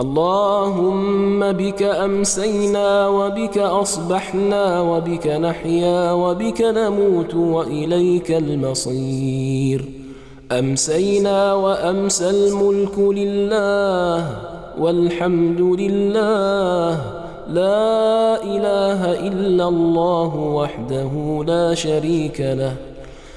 اللهم بك أمسينا وبك أصبحنا وبك نحيا وبك نموت وإليك المصير. أمسينا وأمسى الملك لله والحمد لله. لا إله إلا الله وحده لا شريك له.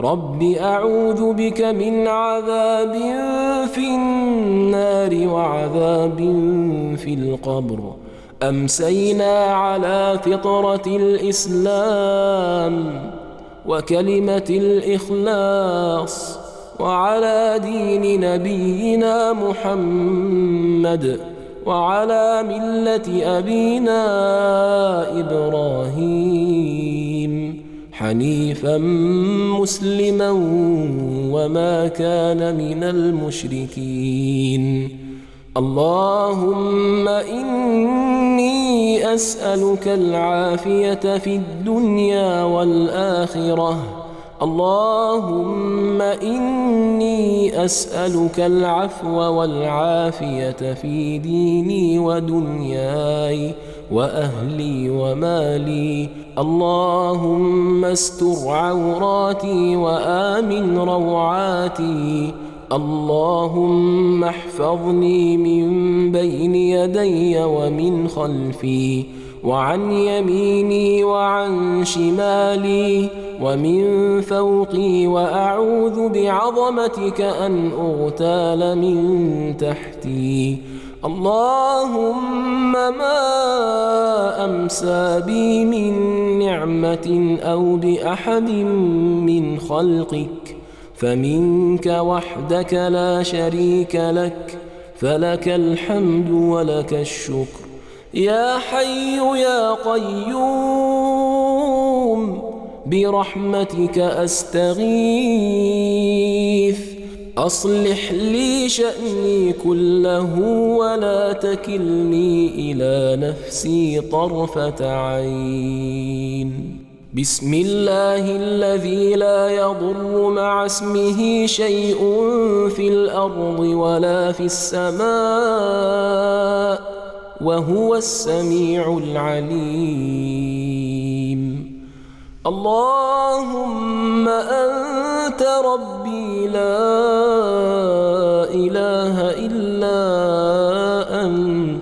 رب أعوذ بك من عذاب في النار وعذاب في القبر أمسينا على فطرة الإسلام وكلمة الإخلاص وعلى دين نبينا محمد وعلى ملة أبينا إبراهيم حنيفا مسلما وما كان من المشركين. اللهم إني أسألك العافية في الدنيا والآخرة. اللهم إني أسألك العفو والعافية في ديني ودنياي. وأهلي ومالي. اللهم استر عوراتي وآمن روعاتي. اللهم احفظني من بين يدي ومن خلفي. وعن يميني وعن شمالي. ومن فوقي وأعوذ بعظمتك أن أغتال من تحتي. اللهم ما أمسى بي من نعمة أو بأحد من خلقك فمنك وحدك لا شريك لك فلك الحمد ولك الشكر. يا حي يا قيوم برحمتك أستغيث. أصلح لي شأني كله ولا تكلني إلى نفسي طرفة عين. بسم الله الذي لا يضر مع اسمه شيء في الأرض ولا في السماء وهو السميع العليم. اللهم أنت ربي لا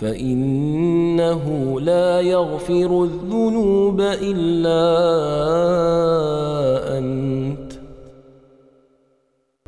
فإنه لا يغفر الذنوب إلا أنت.